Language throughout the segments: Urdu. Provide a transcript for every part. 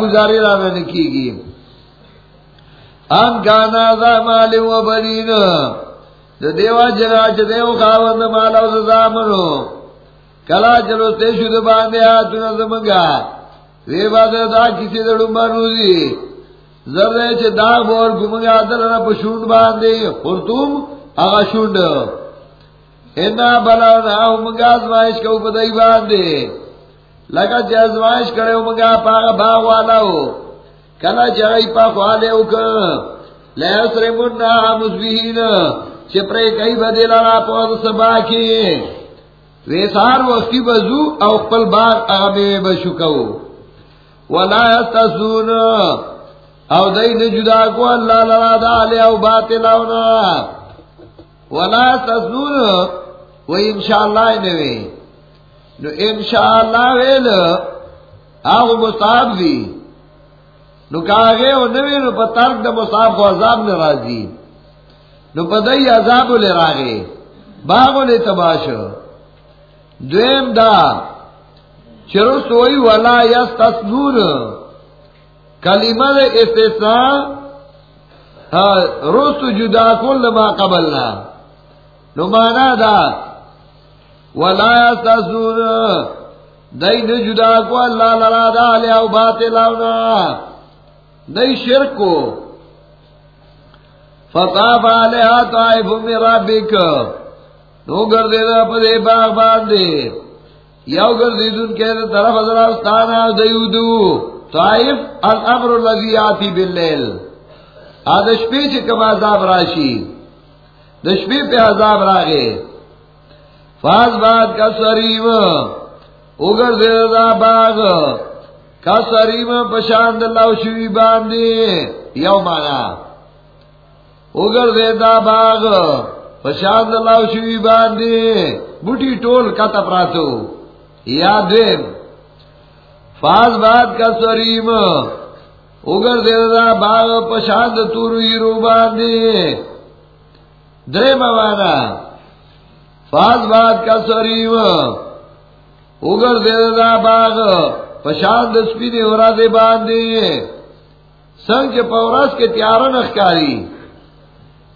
گزاری رانے کی گی ان کانا ذا مال و بنین. دا دیوا جنا چا دیو خاوند مالا و زامنو کلا چلو تیشو دا باندے آتونا زمنگا وی بات دا کسی دا ڈمبا روزی زردے چا داغ بور گمنگا دل را پشوند باندے خورتوم اگا شوند. اینا بلاونا ہم منگا ازمائش کو بدائی باندے لگا چا ازمائش کرے ہم منگا پاگا باغ والا ہو. کلا چاہی پا خوالے ہو اکر لے اسر مننا مصبیحین چپرے کئی بدے لارا پوز سبا کی. ویسار وقتی بزو او قل بار اغمی بشکو. ولا یستسون او دین جدا کو اللہ لرا دا لے او باطلاونا ولا یستسون و انشاءاللہ نوے نو انشاءاللہ ویل آغو مصاب دی. نو کاغے او نوی، نو پا ترک دا مصاب کو عذاب نرازی نو پا دای عذابو لے راگے باغو لے تباشو دویم دا چرو سوئی ولا یس تصنور کلمہ دے استثناء روس جدا کل ما قبلنا. نو مانا دا ولا یس تصنور دای نجدا کو اللہ لرا دا لیا و باطلاونا نئی شرک کو فطاف علیہ طائف من ربک. نو گردے دا پدے باغ باندے. یو گردے دن کے طرف حضرستانا دیودو طائف الامر اللذی آتی باللیل. آدش پیچ کم عذاب راشی. دشپی پہ عذاب راگے. فاز باد کا سریم اگر باغ، کا سریم پشاند اللہ شوی یو مانا۔ اگر دے باغ، پشاند اللہ شوی باندے، بوٹی ٹول کا تپراتو یا دیم فاز باد کا سریم اگر دے دا باغ، پشاند تورو ہیرو باندے۔ درے موانا فاز باد کا سریم اگر دے دا باغ پشاند سپینے ورا دے باندے سنگ کے پوراس کے تیارا نخکاری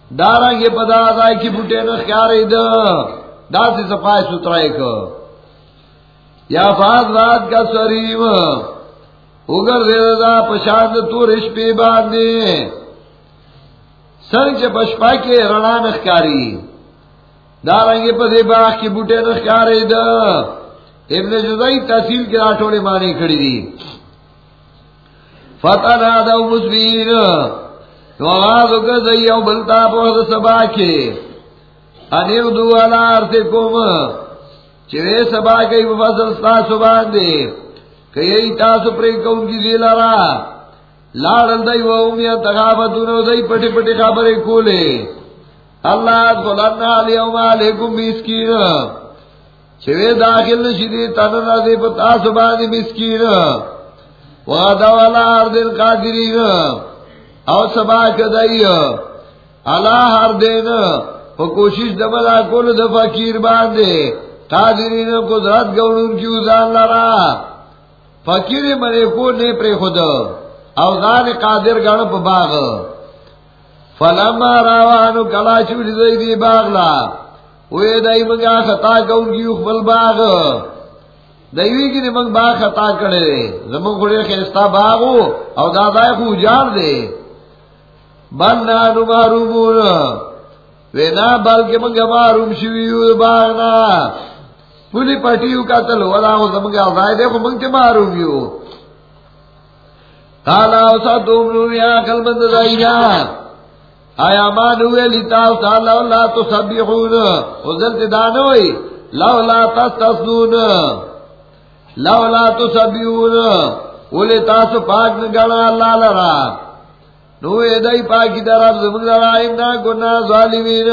دارا کے پدا دائی کی بوٹے نخکاری دا۔ دا سے صفائی سترائی کو۔ یا فاز باد کا سریم اگر دے دا پشاند تو رشپی باندے سنگ کے پشپا کے رنا نخکاری دارنگے پدے باغ کی بوٹے نخکاری دا. ابن جزائی تحصیل کے آٹھوڑے مانے کھڑی دی. فتح نادا مصبیر تو آغاز اگر زی او بلتا پوز سبا کے. انیو دو علا ارتے کم چوے سبا کئی بفضل ستا سبان دے کئی تاسو پرے کون کی زیل را لاڑل دائی و امیان تغافتونو دائی پٹی پٹی خبرے کولے. اللہ ادخلنا علیہم علیکم داخل نشدی تننا دے پتا سبانی مسکین. وعدا والا قادرین. او سبا کدائی. اللہ پا کوشش دمدا کل دا فقیر باندے. قادرین قدرت گونن کی ازان لرا. فقیر منے کو نے پر خود. او غان قادر گن پا باغ. فلما راوانو کلا چوڑ دی دی باغ وی دائی منگا خطا کون کی اخبل باغ. دائیوی کی منگ باغ خطا کرے زمان خوڑے خیستا باغو او دادائی خو جار دے. بل نانو معرومون وی نا بلکہ منگا معروم شویو باغ نا پولی پٹیو قتل ولا خو زمانگا دائی دے منگ تے معروم یو. قالا او سا تومنو یا آیا مانوے لتاو تا لولا تسبیحون وزلت دانوئی لولا تستصنون لولا تسبیحون اولی تاسو پاک اللہ لرا. نوے دائی پاکی در اب زمان لرا. گنا ظالمین.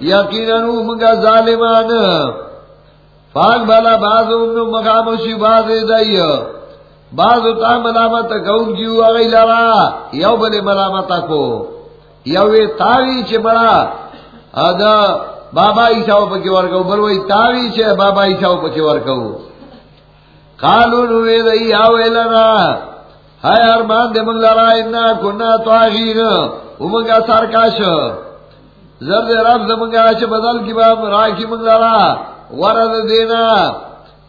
یقینا منگا ظالمان. پاک بھلا بازو امنو مقاموشی بازو تا ملامت کون کیو اگئی یو بلے ملامت کو. یوے تاوی چھ بڑا ادا بابا عیساو پکی ورکو بلوئی تاوی چھ بابا عیساو پکی ورکو. قالو نوے دئی آوے لنا ہائے ارمان دے منگ لرا انا کنا تواغین امنگا سارکاش زرد رب زمنگا چھ بدل کی باب راکی منگ لرا، ورد دینا.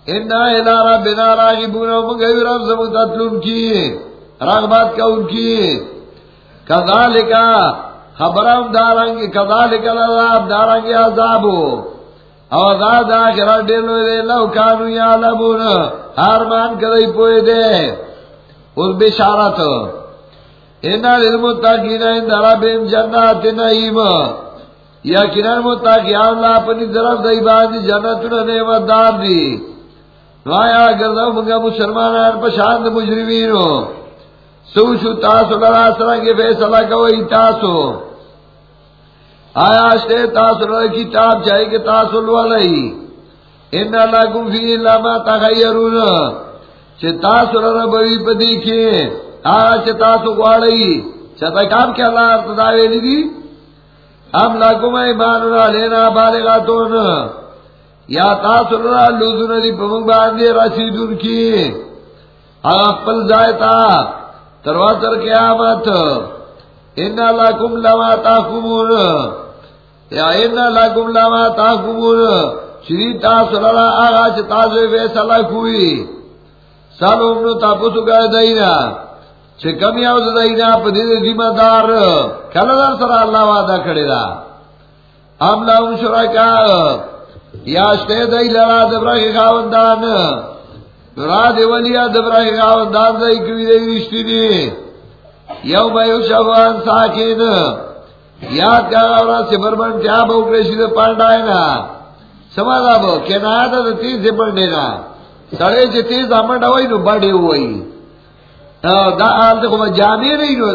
انا الى ربنا راغبون امنگا رب زمنگ تطلون کی رغبات کا ان کی. کذالکا خبرم دارنگی، کذالکا لذاب دارنگی عذابو. او عذاب آخرات دیلو دے، لو کانو یا لبون ارمان کدی پوئے دے. اس بشارت اینا للمتاقین اند ربیم جنات نعیم. یقینا متاقیان اللہ اپنی طرف دی باندی جنتون نعمت دار دی. نوایا گردو منگا مسلمان پشاند مجرمینو. سوچو تاسو لرا سرنگی فیصلہ کوئی، تاسو۔ آیا شتے تاسو لرا کتاب چاہے کہ تاسو لولائی ان لکم فی لما تغیرون۔ چتا سر بوی پدی کے۔ آ چتا سو گواڑی۔ چتا کام کیا اللہ ارتدا ویلی دی ہم لکم ایمان را لینا بالغا تون یا تا سر را لوزن دی پمک باندے رسیدون کی۔ اپل زائتا۔ ترواتر قیامت ان لکم لما تاکمون یا ان لکم لما تاکمون شری تا سر را آغا چتا سو فیصلہ کوئی۔ سالو امنو تاپوسو کا دائینا چھے کمی آوز دائینا پا دید ذمہ دار۔ کلا در سر اللہ وعدہ کڑی دا۔ ام لاؤن شرکا یاشتے دائی لرا دبرا کی خواندان را دی ولیا دبرا کی خواندان دائی کوئی دائی رشتی دی. یو بیو شفان ساکین. یاد کا غورا سبر بن کیا بوکریشی دا پانڈائینا سمادا بو کنایا دا تیز سے سبر دینا سڑے چی تیز آمنڈا ہوئی نو بڑے ہوئی. دا آل دیکھو با جامعی نو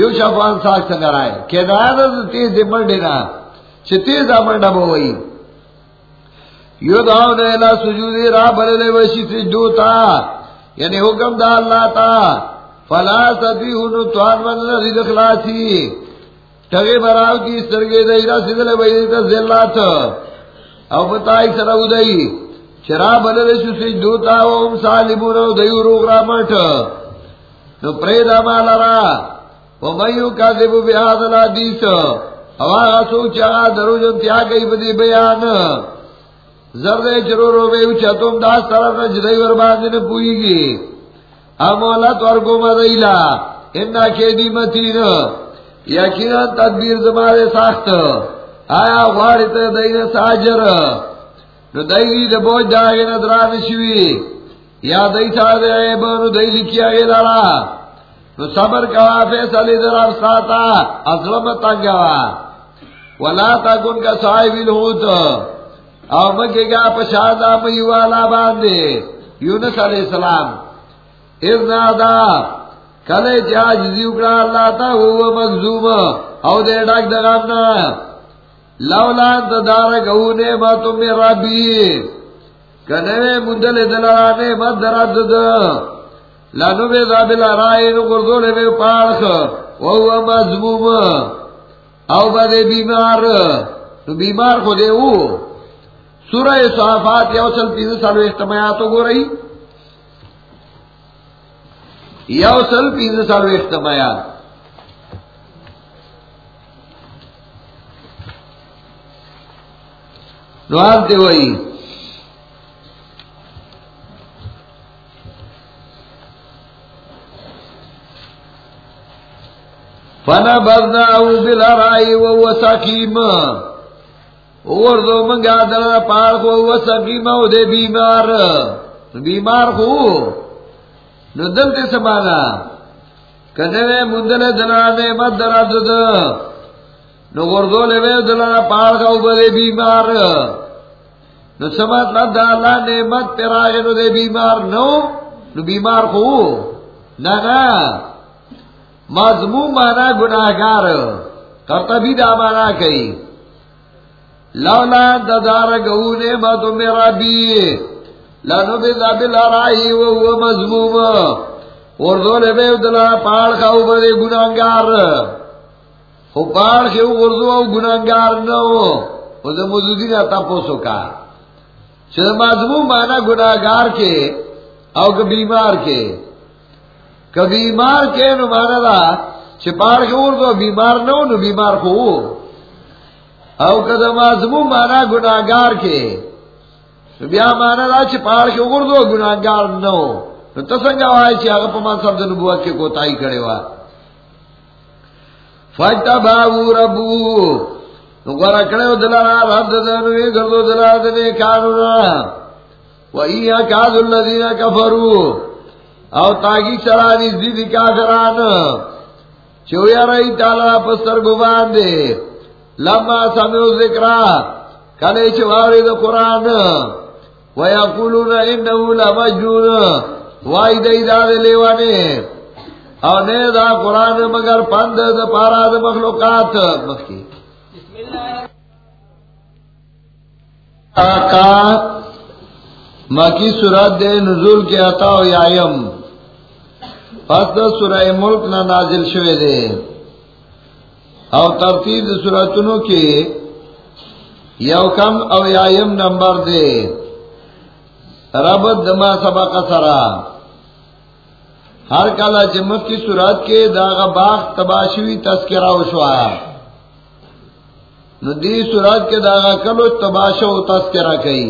یو شفان ساک سنگر آئے کہ دا آل تیز دی منڈے نا. چی تیز آمنڈا ہوئی. یو داو نیلا سجودی را بللے وشی سجدو تا یعنی حکم دا اللہ تا، فلا ستیہنو توان من رزید خلاسی ٹگے براو کی سرگے دیرہ سدلے بیدیتا زلات۔ او بتائی سراؤ دائی چرا بلل شو سجدوتا و ام سالبون و دیو روغ را مٹ۔ نو پرید امال را و میو کازبو بیاد الحدیث او آغا سوچ آغا درو جن تیا گئی بدی بیان۔ زرد چرو رو بیو چتم داس طرف نا جدائی ورباندی نے پوئی گی۔ امولت ورگو مدیلا انا کیدی متین یقینا تدبیر زمارے ساخت۔ آیا غواری تا دین ساجر۔ نو دای دی د بوج داغه نه دران شوی یا دای تا دې به نو دای لیکیا یې لارا نو صبر کا فیصله درار ساتا۔ ازلم تنگوا ولا تکون کا صاحب الہوت او مکه گا پشادا مې والا باندې یونس علی السلام. اذنا دا کله جاج دیو کړه الله تا هو مغزوم. او دې ډاک دغامنا لولا تدار گونے ما تم ربی. کنے مندل دلانے مد درد د لانو بے ذابل رائے نو گردو لے بے پارخ. وہو مضموم. او بدے بیمار. نو بیمار کو دے او سورہ صحافات یو سل پینز سالو اختمایاتو گو رہی. یو سل پینز سالو اختمایات نوال تے وئی فنا بدنا او بلا رائی و سکیم. اور دو منگا دل پار کو و سکیم او دے بیمار. بیمار کو نو دل تے سمانا کنے مندل دلانے مد درد دل نو گردو لے دلانا پاڑ کا اوبرے بیمار. نو سمت نہ دالا نعمت پیراغے نو دے بیمار نو. نو بیمار خو. نہ نا. مضموم مانا گناہگار. کرتا بھی دا مانا کئی. لولا ددار گہو نعمت میرا بھی لانو بے دابل آرائی و وہ مضموم. اور اردو لے دلانا پاڑ کا اوبرے گناہگار. او پاڑ کے اردو او گناہگار نہ ہو او دا مزدین اتا پوسو کا. چھتا مضمون مانا گناہگار کے او کہ بیمار کے. کبھی بیمار کے نو مانا دا چپاڑ کے اردو بیمار نہ ہو نو بیمار کو ہو او قدم آزمو مانا گناگار کے بیا مانا دا چپاڑ کے اردو گناگار نو تسنگا وائے چی آگا پمان سب دن نبوت کے کوتائی کرے وا فجتا باو ربو. نو گورا کڑے دلارا رب دنوی گردو دلارا دنے کانونا و ایا کاد اللذین کفرو او تاکی سرانی زیدی کافران. چویا رئی تالا پستر گوبان دے لما سمیو ذکرہ کلے چواری دا قرآن و یقولون انہو لمجنون، وائی دئی دا دے لیوانے۔ او نے دا قرآن مگر پند دا پارا دا مخلوقات۔ مخی آقا، مکی سورت دے نزول کے عطا و یایم۔ پس دا سورہ ملک نا نازل شوے دے۔ او ترتیب دا سورتنو کے یو کم او یایم نمبر دے ربط دما سبق سرا ہر کالا جمت کی صورت کے داغ باغ تباشوی تذکرہ وشوا ندی صورت کے داغا کلو تباشو تذکرہ کئی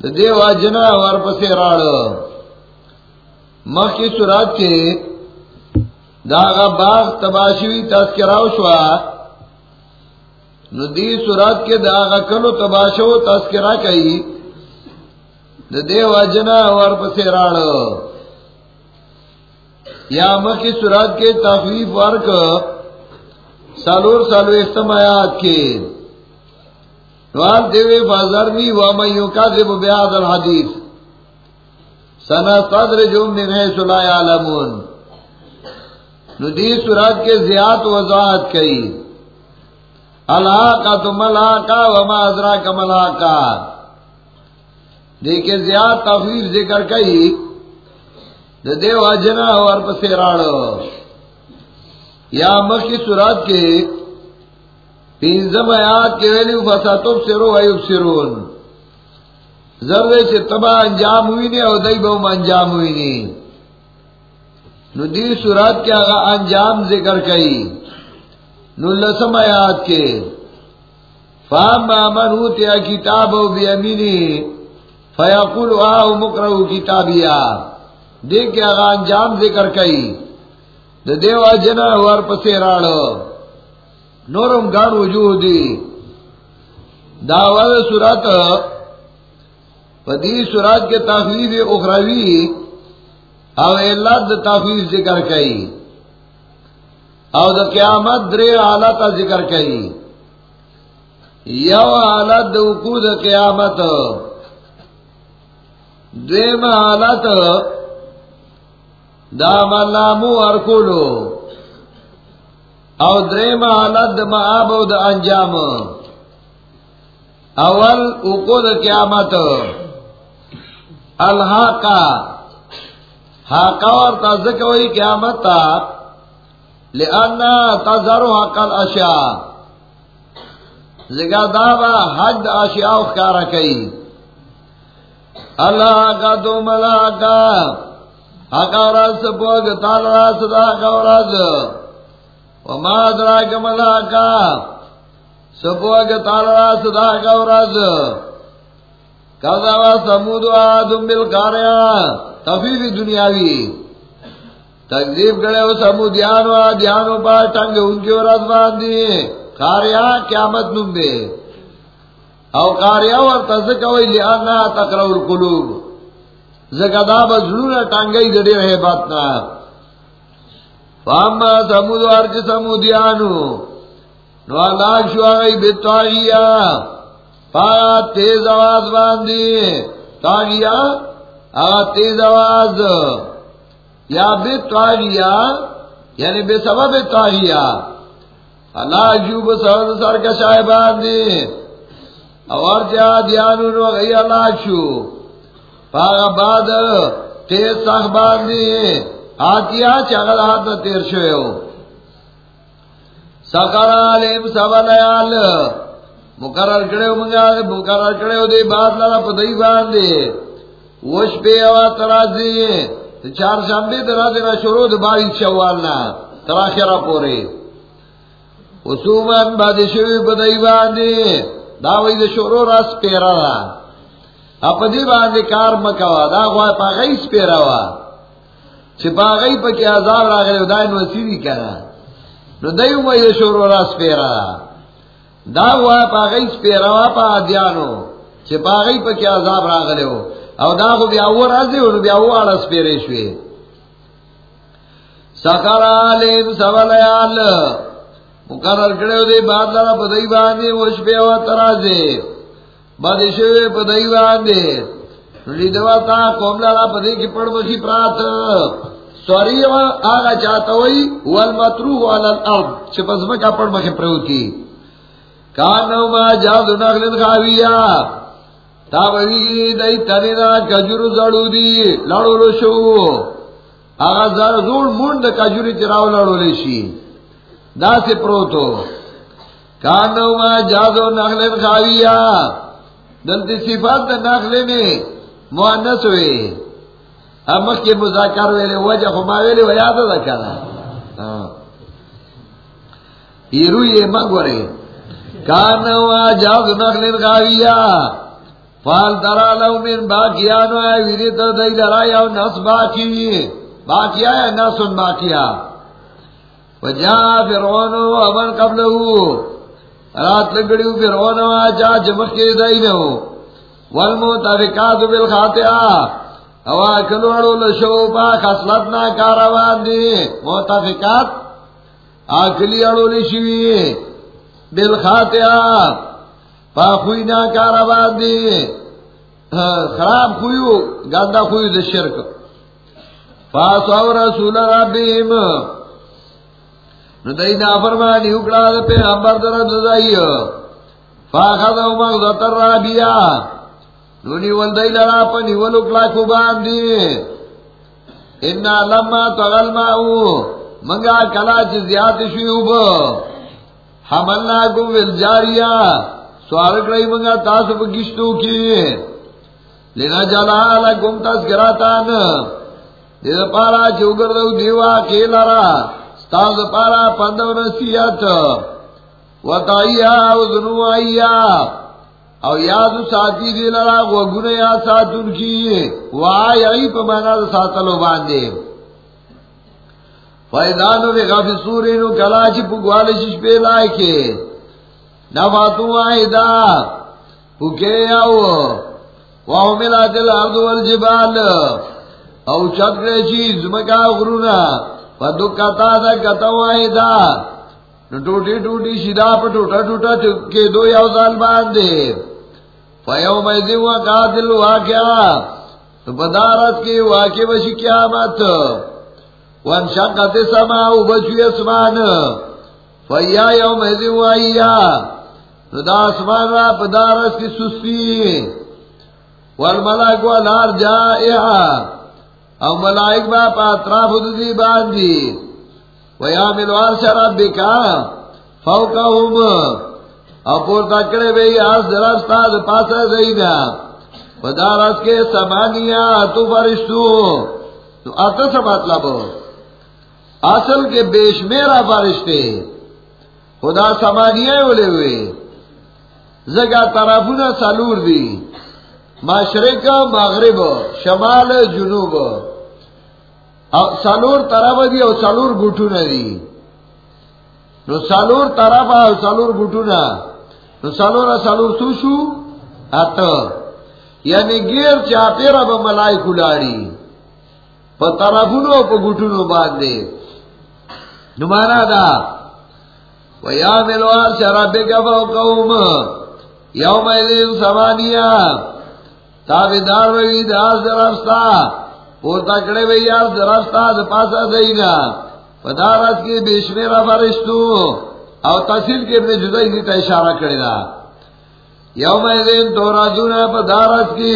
دیو جنا ور پسے راڑ مخ کی صورت کے داغا باغ تباشوی تذکرہ وشوا ندی صورت کے داغا کلو تباشو تذکرہ کئی دیو جنا ور پسے راڑ یا مکی سورات کے تخلیف ورک سالور سالو اختمایات کے نوال دیوے فازرمی وامن یکاذب بیاد الحدیث سنا صدر جم نے سلا عالمون ندی سورات کے زیاد وضاحت کئی۔ اللہ کا تو ملا کا وما ازرا کا ملا کا دیکھے زیاد تفریح ذکر کئی۔ دیو اجنا اور پسے یا مکی سورات کے پینزم آیات کے ویلی فساتب سرو ایوب سرون زردے سے تبا انجام ہوئی نہیں اور دئی بہم انجام ہوئی نہیں نو دی سورات کے آگا انجام ذکر کئی؟ نو لسم آیات کے۔ فام مامن ہوتیا کتاب و بیمینی فیقول آہو مکرہو کتابیا دیکھ کے آگا انجام ذکر کئی؟ دا دیو جنا ور پسے راڑو۔ نورم گان وجود دی۔ داوال سورات پدی سورات کے تخلیف اخروی۔ او اللہ دا ذکر کئی او دا قیامت درے حالت ذکر کئی یو حالت اکو دا قیامت دیم حالت دا ملامو ارکولو او درم حالت دا معاب او دا انجام اول اوکو دا قیامت الحاقا حاقا ورطا ذکوئی قیامت تا لئنا تظہرو حق الاشیاء ذکر دابا حد اشیاء اخکارا کئی. اللہ کا تو ملاکا حقاورات سپوگ تال راس دا حقاورات وما ادراک ملاکا سپوگ تال راس دا حقاورات کذا سمود و آدم بالکاریا تفیف دنیاوی. تکذیب کرے وہ سمودیان و آدیانو پا ٹنگ ان کی ورد باندی کاریا قیامت نم دے. او کاریا ور تزکوی لیانا جی تقرأ القلوب. زکدا بزلون ٹانگئی دڑی رہے باتنا. فاما سمود ارچ سمودیانو نو اللہ شو آگئی بیتواغیا پایا تیز آواز باندی تاغیا تیز آواز. یا بیتواغیا یعنی بے سبب بیتواغیا اللہ شو بسرد سرکشای باندی اور جا دیانو نو اللہ شو. پاگا بعد تیز سخ باندی آتیا چگل ہاتھ تیر شوئے ہو. سکر علیم سبا لیال. مقرر کرے ہو منگا مقرر کرے ہو دی بات لڑا پا دی وش پی ہوا ترازی چار شنبے درا دینا شروع بائیس شوالنا تراخرہ پورے۔ حسومن بادشوی بدائی باندے داوی دا شروع راس پیرا را اپا دی باندے کار مکوا، دا غوای پا غیس پیرا وا۔ چھ پا غی پا کی عذاب را گلے دائن وسیدی کرا نو دیو مئی دا شروع راس پیرا را دا غوای پا غیس پیرا وا پا دیانو چھ پا غی پا کی عذاب را گلے او دا خو بیا ور ازی ور بیا واړه سپیرې شوې. سکر علیم سوالیال مقرر کړو دی باد لاره په دای باندې وش به او ترازه باندې شوی په دای باندې. لیدوا تا کوم لاره په دې کې پړ وشي پرات سوري وا هغه چاته وای، ول متروه علی الارض. چې پس مکه پړ مخه پروتي کانو ما جادو نغلن خاویا تا بوی دای تنینا کجورو زړو دی لو شو. چراو دا سه پروتو. کانو ما جادو نخلن خاویا. دلته صفات د نخلې نه مؤنث وي امه کې مذاکر ویلې وجه خو ما ویلې و یاد ده کنه ایرو ہاں. یې مګورې کانو ما جادو نخلن خاویا. فال ترا لو من باقیانو ہے، ویری تو دئی لڑائی او نس باقی باقیا ہے نسن باقیا وجا فرعون و امن قبلہ رات لگڑیو فرعون و آجا جمک کے دئی نو. والمتفقات بالخاطئہ. او اکلوڑو لشو پا خسلتنا کاروان دی. متفقات اکلی اڑو لشوی. بالخاطئہ. خوئی نا کارا باندی ہاں، خراب خویو، گندا خویو دا شرک. فاسو رسول ربیم. نو نا فرمانی اکڑا دا پیغمبر در دزائی فاخذ او مغزت الرابیا نو نیول دای لرا پا نیول اکلا کو باندی. انا لما تغل ماؤ منگا کلا چی زیاد شیوب حملنا کو والجاریہ سوال کرائی منگا تاسو پا گشتو کی۔ لینا جالا علا گم تاس گراتان۔ دیده پارا چوگر دو دیوا کیلا را ستاز پارا پندو نسیت و تایا و ذنو آیا او یادو ساتی دی لرا وگون یاد ساتون کی۔ و آئی پا مانا دا ساتلو باندے۔ فائدانو بے غافی سورینو کلاچی پگوالشش پہ لائے کے نفاتو واحدا پکے واو ملا عرض والجبال. او چت غرونا. دا ٹوٹی ٹوٹی شدا پا ٹوٹا ٹوٹا چکے دو یو سال باندے. فیو میدی وقا دل واقعا تو بدارت کی واقع وشی قیامت. وانشقت سماو بچوی اسمان. فیا یوم ایدی وائیا دا اسمان را پدارس کی سستی والملائک والنار جائعا او ملائک با پا اطراف دی باندی ویامل وارش ربکا فوقهم او پور تکڑے بئی آس درستا دا پاسا زینا پدارس کے سمانیا تو فرشتو تو اتا سا مطلب اصل کے بیش میرا فرشتے خدا سمانیہ اولے ہوئے زگا طرفونه سالور دی مشرق، مغرب، شمال، جنوب. سالور طرف دی او سالور گوٹونه دی نو سالور طرف او سالور گوٹونه نو سالور سالور سو شو؟ اته. یعنی گیر چاپیرا با ملائکو لاری پا طرفونو پا گوٹونو باندے نمانا دا ویا ویاملو آر شرابکا فوقوم یوم ایدین سمانیا تابدار روی داز درستا پورتا کڑے بھئی آز درستا دا پاسا دینا پدارت کے کی بیشمیرا فرشتو او تحصیل کے ابن جدائی دیتا اشارہ کردے دا یوم ایدین تو راجونا پدارت کی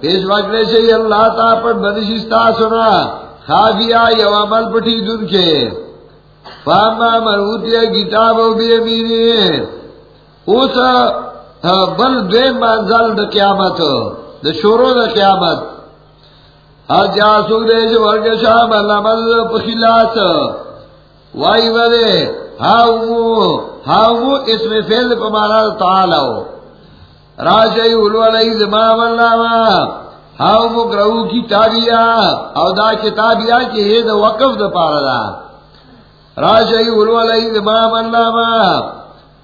پیش وقلے سے اللہ تا پر بنشستا سنا خافیا، یو عمل پٹی دن کے فاما مرہوتیا کتاب و بی امینی اس بل دویم منزل د قیامت، د شورو د قیامت. جاسو دے جو ورگ شام اللہ مدد پخیلات وائی ودے ہاؤمو ہاؤمو اس میں فیل پا مانا تعالیو راشای اولو علیہ زمام اللہ ما ہاؤمو گرہو کی تابیا او دا کتابیا کی ہے دا وقف دا پارا دا راشای اولو علیہ زمام اللہ ما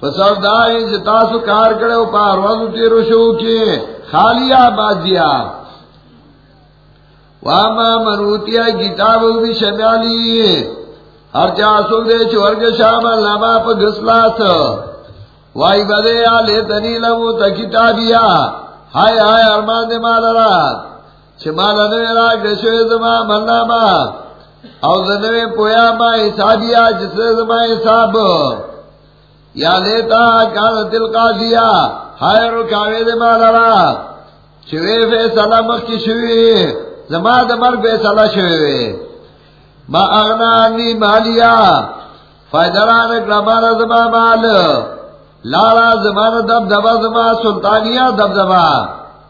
پسر دائی چې تاسو کار کړو په ورځو تیرو شو کې خالیا بازیا واما منوتیا کتاب بھی شمیالی. ہر چاسو دے چورگ شام لما پا گسلاس. وائی بدے آلے تنی لمو تا کتابیا. ہائے ہائے ارمان دے مالا رات چھ مالا نوے را گشوے زمان مناما او زنوے پویا ما حسابیا جس زمان حساب. یا لیتا کانا دل قاضیا ہائے رکاوے دے مالا رات چوے فیصلہ مکی شوی زما د مر فیصلہ شوی ما اغنا انی مالیا فائدران اکرمان زما مال، لارا زمان دب دبا زما، سلطانیہ دب دبا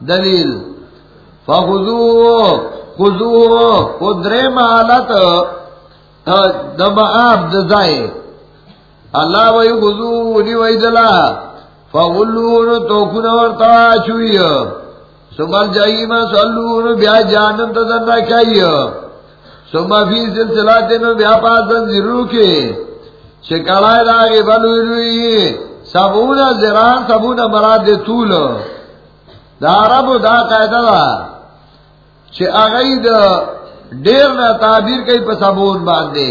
دلیل، فخذو، خذو قدرے مالت دب آب دزائے۔ اللہ وی خذو ونی وی دلا. فغلون توکن ورطا چوئی. سمر جائی میں سلون بیا جانم تزن رکھائی سما فی سلسلہ بیا پاسن ضرور کے. شکڑائے راگے بلوئی روئی سبون زران سبون مراد طول. دا عرب دا قیدہ دا. چھ اگئی دا دیر نا تعبیر کئی پا سبون باندے.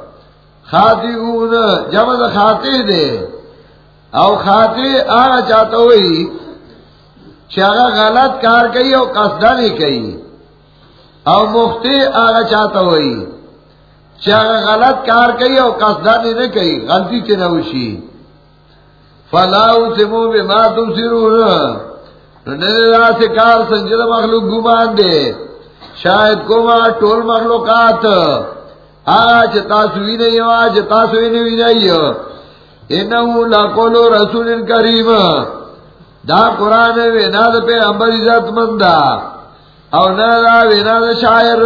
کار خاطئون جمع دا خاطئ دے۔ او خاطئ آغا چاہتا ہوئی چاہا غلط کار کئی او قصدہ نہیں کئی۔ او مختی آگا چاہتا ہوئی چاہا غلط کار کئی او قصدہ نہیں کئی، غلطی تے نوشی فلاو سمو بما تم سرون ننرا سے کار سنجد مخلوق گمان دے۔ شاید کوما ٹول مخلوقات مخلوقات۔ آج تاسوی نہیں آج تاسوی نہیں نہیں انہو لقولو رسول کریم. دا قرآن وینا دا پیغمبر عزت مندا. او نا دا وینا دا شاعر.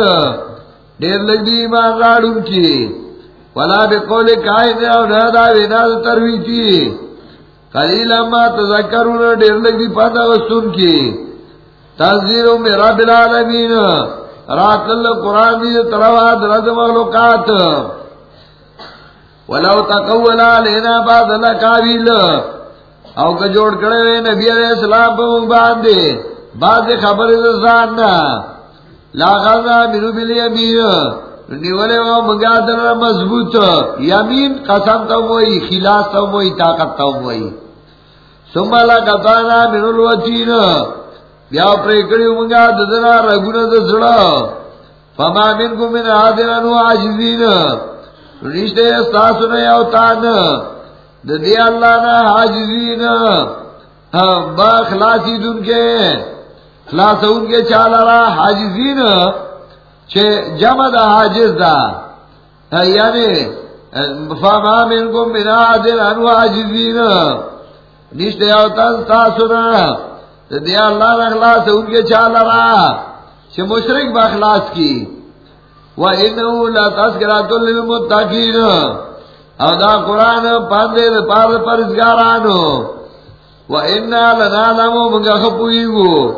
دیر لگ دی ایمان راڑون کی. ولا بے قول کائن، او نا دا وینا دا تروی ترویتی قلیل اما تذکرون، دیر لگ دی پاندہ وستون کی. تذیرو میں رب العالمین. رات اللہ قرآن دی ترواد رد مغلوقات ولو تقولا لینا بعد اللہ کابیل او کا جوڑ کڑے ہوئے نبی علیہ السلام پہ مونگ باندے بعد خبر ازان نا لاغانا منو بلی امین نیولے وہاں منگا در مضبوط. یمین قسم تا موئی خلاص تا موئی طاقت تا موئی سمع لکتانا منو الوطین بیا پریکڑی منگا ددنا رگونا دسڑا فما من کو من آدنانو آجزین رشتے استاسونا یوتانا دی اللہ نا حاجزین با خلاصی دن کے خلاص ان کے چالا را حاجزین چھے جمع دا حاجز دا یعنی فاما من کو منا دل انو حاجزین نشتے اوتن تاسونا دی اللہ نا خلاص ان کے چالا را چھے مشرک با خلاص کی۔ وَإِنَّهُ لَتَذْكِرَةٌ لِلْمُتَّقِينَ او دا قرآن پاندے دا پار پرزگارانو۔ و انا لنالمو منگا خپوئیگو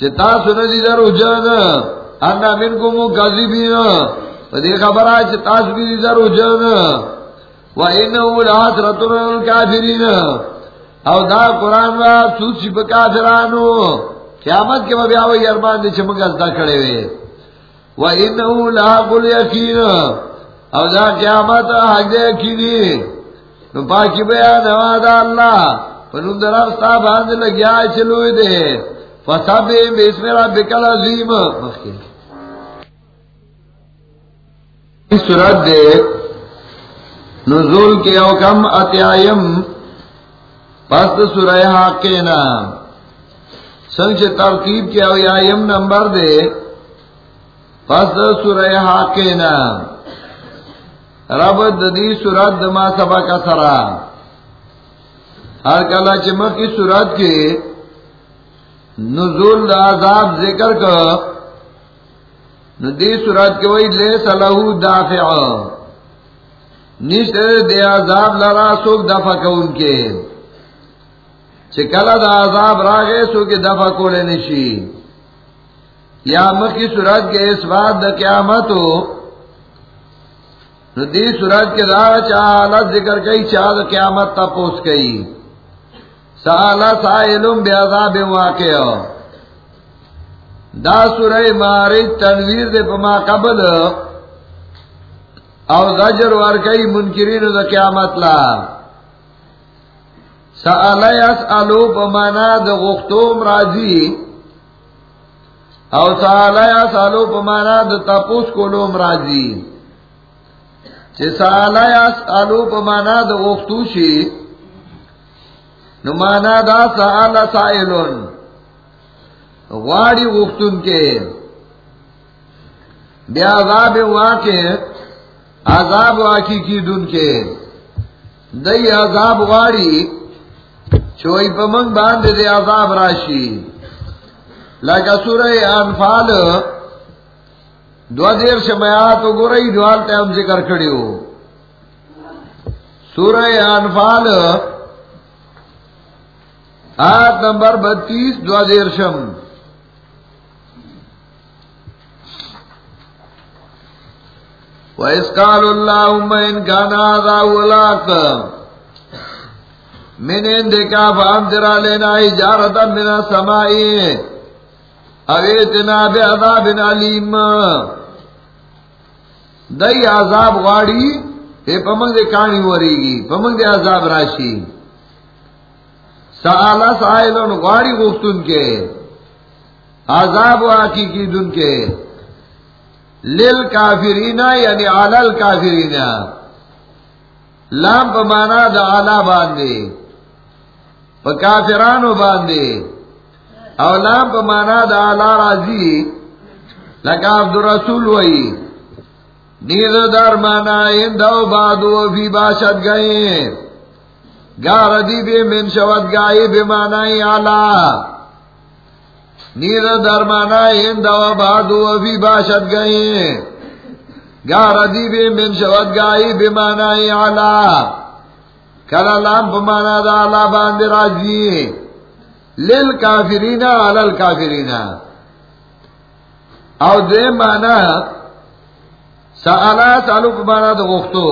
چه تاسو ندی در اجان انا من کو مکذبین پدی خبر آج تاس بھی در جن و انہو لحسرتن الکافرین۔ او دا قرآن و سوچ شپ کافرانو قیامت کے مبیا وہی ارمان دے چمک ازدا کھڑے ہوئے و انہو لحق الیقین، او دا قیامت حق دے یقینی. نو پاکی بیان ہوا اللہ، پنون در افستا باند لگیا چلوئے دے. فصابی بسم ربک العظیم. مخی سورت دے، نزول کے اوکم اتیایم. پس سورہ حق کے نام سنچ ترتیب کے اویایم نمبر دے۔ پس سورہ حق کے نام رب ددی سورت دما سبا کا سرا۔ ہر کلا چمک کی سورت کے نزول دا عذاب ذکر کا۔ ندی سورت کے وہی لے سلح دافع نشت دے عذاب لرا سوک دفع ان کے۔ چکلا دا عذاب را گئے سو کے دفع کو لے نشی. یا مکی سورت کے اس بات دا قیامت ہو ندی سورت کے دا چاہالت ذکر کئی چاہ دا قیامت تا پوس گئی سالا سائلم بے عذاب واقع دا سورہ مارج تنویر دے پما قبل. او زجر ورکی منکرین دا قیامت لا. سآلہ یسألو پمانا دا راضی او سآلہ یسألو پمانا دا تپوس کولوم راضی چه سآلہ یسألو پمانا دا نمانا دا سآلہ سائلون. غاڑی وختن کے. بے عذاب واقع، عذاب واقعی کی دن کے. دئی عذاب غاڑی چوئی پمنگ باندھ دے عذاب راشی. لگا سورہ انفال دو دیر سے میں شمیات گو رہی دوال ٹائم ذکر کھڑی ہو سورہ انفال آیت نمبر بتیس دو دیر شم. وَإِسْقَالُ اللَّهُمَّ إِنْ كَانَ هَذَا هُوَ الْحَقَّ من عندك فأمطر علينا حجارة من السماء أو ائتنا بعذاب أليم دای عذاب غاڑی، اے پمنگ دے کہانی وری گی پمنگ دے عذاب راشی۔ سآلا سائلون غاڑی گفتن کے۔ عذاب واقعی کی دن کے۔ لل کافرینا یعنی آلل کافرینا لام پمانا دا آلہ باندھے کافرانو باندھے او لام پمانا دا آلہ راضی لکا عبد الرسول وئی نیر در مانا اندو بادو فی باشد گئے. گار دی بے من شود گائے بے مانا علا آلہ نیر درمانا ہندو بادو ابھی باشد گئے. گار ادیبے من شوت گائی بمانا آلہ کلا لام بمانا دا آلہ باند راجی لل کافرینا علل کافرینا او دے مانا سالا سالو بمانا دا غختو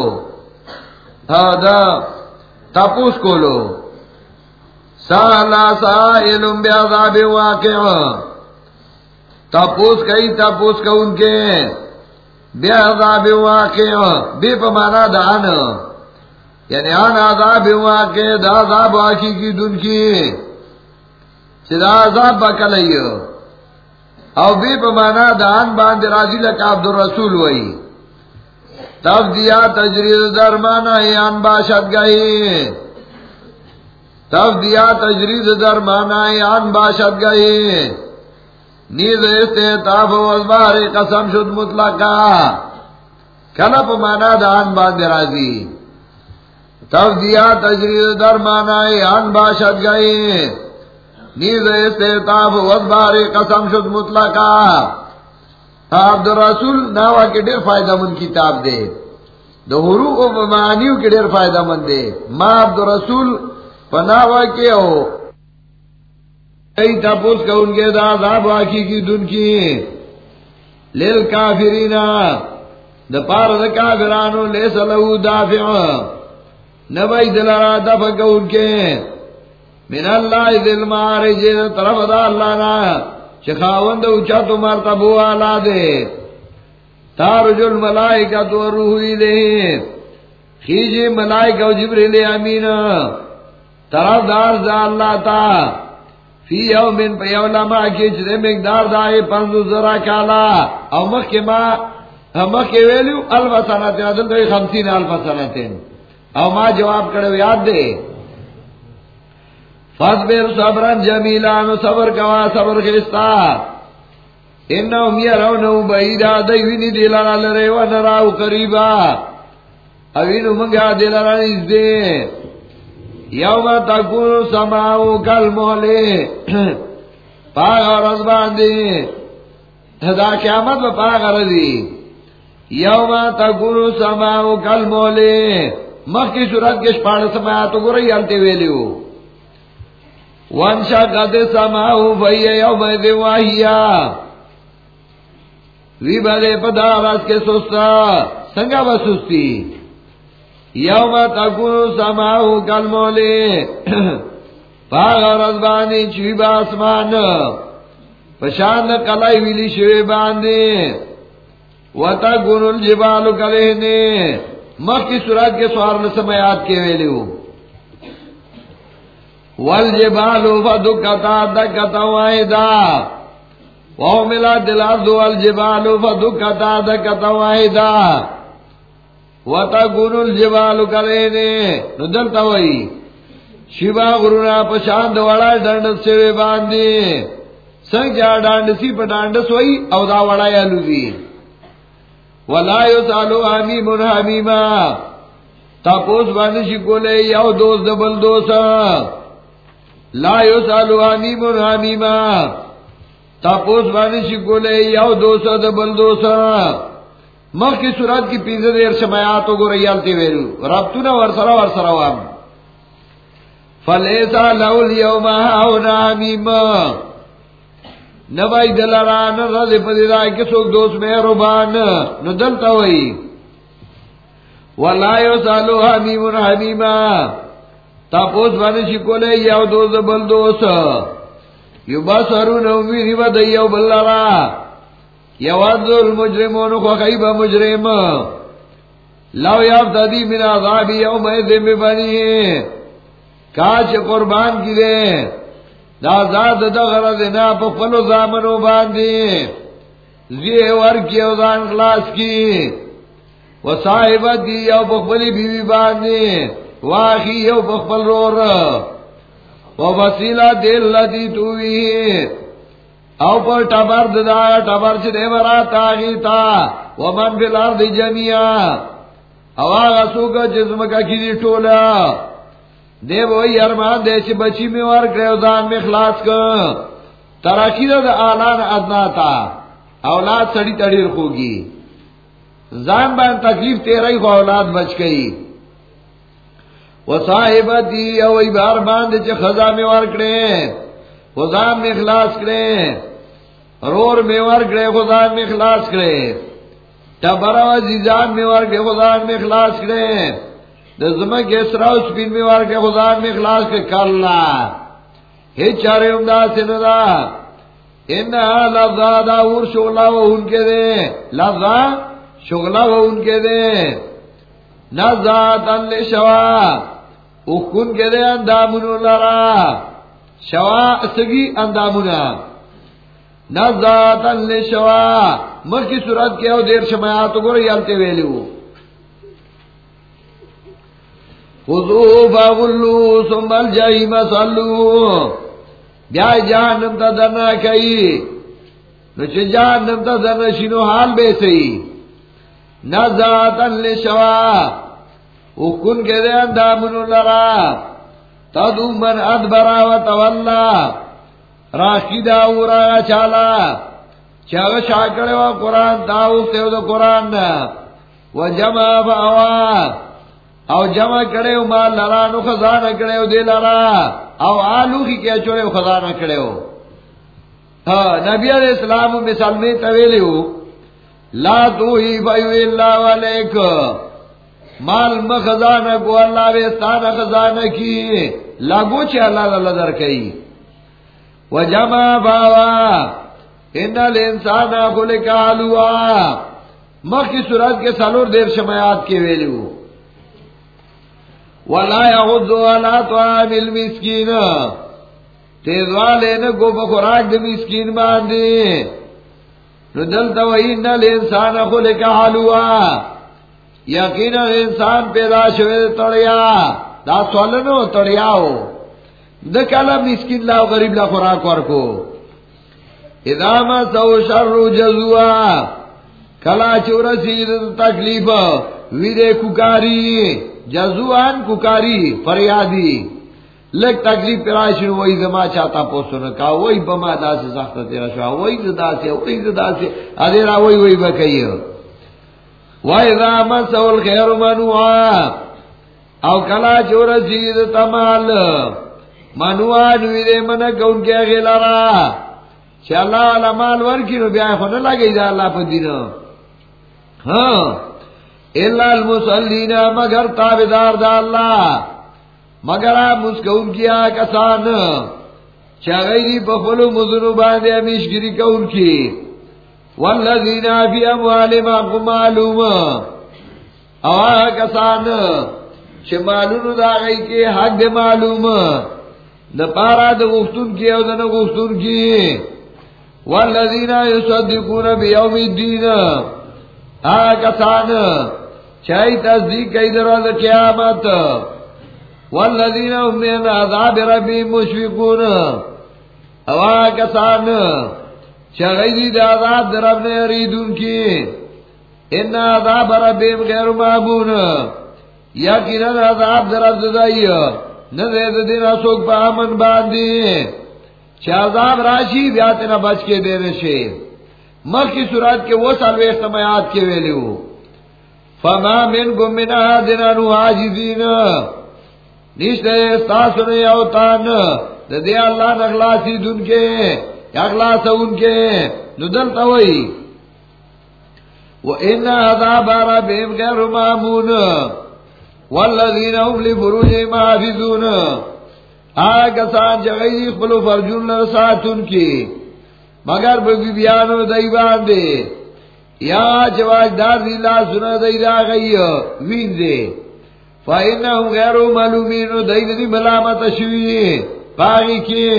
دا تپوس کولو۔ سالا سا علم بیعذاب واقع۔ تپوس کئی تپوس کا ان کے بیعذاب واقع۔ بے پمانا دان یعنی آن عذاب واقع، دا عذاب واقعی کی دن کی. چدا عذاب بکلی او بے پمانا دان باند راضی لکا عبد الرسول وئی تب دیا تجرید درمانا یان باشد گئی. تب دیا تجرید در مانا آن باشد گئی. نیز استحتاف و ازبار قسم شد مطلقا. کلپ مانا دا آن باند راضی. تب دیا تجرید در مانا آن باشد گئی۔ نیز استحتاف و ازبار قسم شد مطلقا۔ عبد الرسول ناوا کے ڈیر فائدہ مند کتاب دے۔ دو حروف و معانیوں کے ڈیر فائدہ مند دے۔ ماں عبد الرسول پناوا کے ہو۔ کئی تپوس کا ان کے داد آپ آخی کی دن کی۔ لیل کافرین۔ دا پار دا کافرانو لیس لہو دافع نبی دلارا دفع کون کے؟ من اللہ دل مارے جی طرف دا اللہ نا چخاوند اچھا تو مرتبو آلا دے۔ تارج الملائکہ تو روحی دے خیجی ملائکہ و جبریل امین۔ طرف دار دا اللہ تا۔ فی یومن پہ یولما کی چرے مقدار دائے پنزو ذرا کالا۔ او مخی ما مخی ویلیو الفا سنتین دل دوی خمسین الفا سنتین او ما جواب کرو یاد دے فصبر صبرا جمیلا، نو صبر کوا صبر خستا انہم یرونو بعیدا دیوینی دیلانا لرے و نراو قریبا. اوینو منگا دیلانا نزدے یوم تکون سماو کل مولے پاگ اور ازبان دی دا قیامت با پاگ رضی یوم تکون سماو کل مولے مخ کی صورت کے شپاڑ سمایاتو گو رئی حالتے ویلیو وانشا قد سماو فئی یوم دیواہیا وی بلے پدا راز کے سستا سنگا بسستی یوم تکون سماو کل مولے۔ پاگ اور ازبانی چوی با اسمان پشاند قلائی ویلی شوی باندے۔ و تکون الجبال کلہنے مخ کی سورات کے سوار نسمیات کے ویلے ہو ویلیو والجبال فدکتا دکتا وائدا وہملا دلارد والجبال فدکتا دکتا وائدا وتكون الجبال كلين ندلتا وئی شیوا غرونا پشاند وڑا ڈنڈ سے باندھی۔ سنگ جا ڈانڈ سی پٹانڈ سوئی او دا وڑا یا لوزی۔ ولا یسالو حمیم حمیما تپوس بانشی کولے یو دوست دبل دوسا لا یسالو حمیم حمیما تپوس بانشی کولے یو دوست دبل دوسا مخ کی صورت کی پیزے دیر شمایات گو ریالتی ویلو ربطو نا ورسرا ورسرا وام فلیسا لول یوم هاونا حمیم نبائی دلاران رضی پدی دائی کسوک دوست میں ربان ندلتا ہوئی۔ ولا یسالو حمیم حمیم تاپوس بانشی کولے یو دوست بل دوست۔ یو باسرو نومی ریو دیو بلارا یود المجرمون کو خیب مجرم۔ لو یفتدی من عذاب یوم ایدن ببنی کاچ قربان کی دے۔ دا ذات دا غرض نا پا فلو زامنو باندی زی ور کی او دان خلاص کی و صاحبت کی یو پخبلی بیوی باندی واخی یو پخبل رور. و وسیلہ دیل لدی توی او پر ٹبر ددا ٹبر چھ دے برا تاغی تا ومن فی الارض جميعا او آغا سوکا جسم کا کلی ٹولا دے وہی ارمان دے چھ بچی میں ور کرے دان میں خلاص کر۔ تراکی دا آلان ادنا تا۔ اولاد سڑی تڑی رکھوگی زان بان تکلیف تیرہی کو اولاد بچ گئی۔ وہ صاحبتی او بار باندے چھ خزا میں ور کرے۔ خدا میں خلاص کرے۔ رور میں ور کرے خدا میں خلاص کرے۔ ٹبرا زیزان میں ور کے خدا میں خلاص کرے۔ دزم سپین میں کے خدا میں کلا ہے چارے عمدہ سے ندا ان لفظا دا اور شغلا وہ ان کے دے لفظا شغلا وہ ان کے دے نزات ان شوا اخن کے دے اندامن لرا. شوا سگی اندامنا نزاتن لشوا. مر کی صورت کیا دیر شمایات گو رہی یالتے ویلیو خذو ثم الجحیم صلو. بیا جہنم تا کئی. نو چھ جہنم تا شنو حال بے سی نزاتن لشوا اکن کے دے اندامنو لرا تدو من ادبرا و تولا. راکی دا اورا چالا. چاگا شاکڑے و قرآن تاوستے و دا قرآن و جمع فاوا او جمع کرے و مال لرانو خزانہ کرے و دے لرا. او آلو کی کیا چوڑے و خزانہ کرے و نبی علیہ السلام مثال میں تویلے ہو. لا تو ہی بھائی اللہ والے کو مال خزانہ کو اللہ ویستانہ خزانہ کی. لاگو چھ اللہ لدر کئی. و جمع باوا. ان الانسان خلق علوا مخ کی صورت کے سالور دیر شمایات کے ویلو ولا يعود ولا طعام المسكين. تیزوالے گو بخوراک دے مسکین باندے. نو دلتا وہی ان الانسان خلق علوا یقینا انسان پیدا شوے تڑیا. دا سوالنو تڑیاو دا کالا مسکین لا غریب لا خوراک ورکو. اذا ما سو شر جزوا. کلا چورا سید تکلیف. ویدے ککاری. جزوان ککاری فریادی. لگ تکلیف پراشن وہی زما چاہتا پوسو نکا وہی بما دا سے سخت تیرا شوا وہی زدا سے وہی زدا سے ادھیرا وہی وہی بکئی وَإِذَا مَسَوْ الْخَيْرُ مَنُوعًا او کلا چور سید تمال. منوان ویدے من کون کے غیلارا چھ اللہ علا مال ورکی نو بیائی خونہ لگئی دا اللہ پا دینا ہاں اللہ المسلین مگر تابدار دا اللہ. مگر آپ مسکون کیا کسان چھ غیری پا فلو مزنو باندے امیشگری کون کی. والذین فی اموالیم حق معلوم. اوا کسان چھ معلوم دا گئی کہ حق دے معلوم. دا پارا دا گفتون کی او دا گفتون کی. والذین یصدقون بیوم الدین. آ کسان چاہی تصدیق کئی در قیامت والذین هم من عذاب ربی مشفقون اوا کسان چغیدی دا عذاب در ابن ریدون کی ان عذاب ربیم غیر معبون یا کی ند عذاب در اب دائی ندید دین اصوک پا امن باندی چا عذاب راشی بیاتنا بچ کے دینے شے مر صورت کے وہ سالوے اختمایات کے ویلیو فما من گم من آدنا نو آجزین نیشتے استاسن یوتان دے اللہ نخلاسی دن کے اخلاص ان کے. ندل توئی وَإِنَّ عَذَابَ رَبِّهِمْ غَيْرُ مَأْمُونٍ. وَالَّذِينَ هُمْ لِفُرُوجِهِمْ حَافِظُونَ. آگا سان جغیدی خلو فرجون لرساتن کی. مگر بگی بیانو دائی باندے. یا چواج دار دی لا سنا دائی دا غی، وین دے۔ فَإِنَّهُمْ غَيْرُ مَلُومِينُ دائی دی ملامت شوی پاگی کی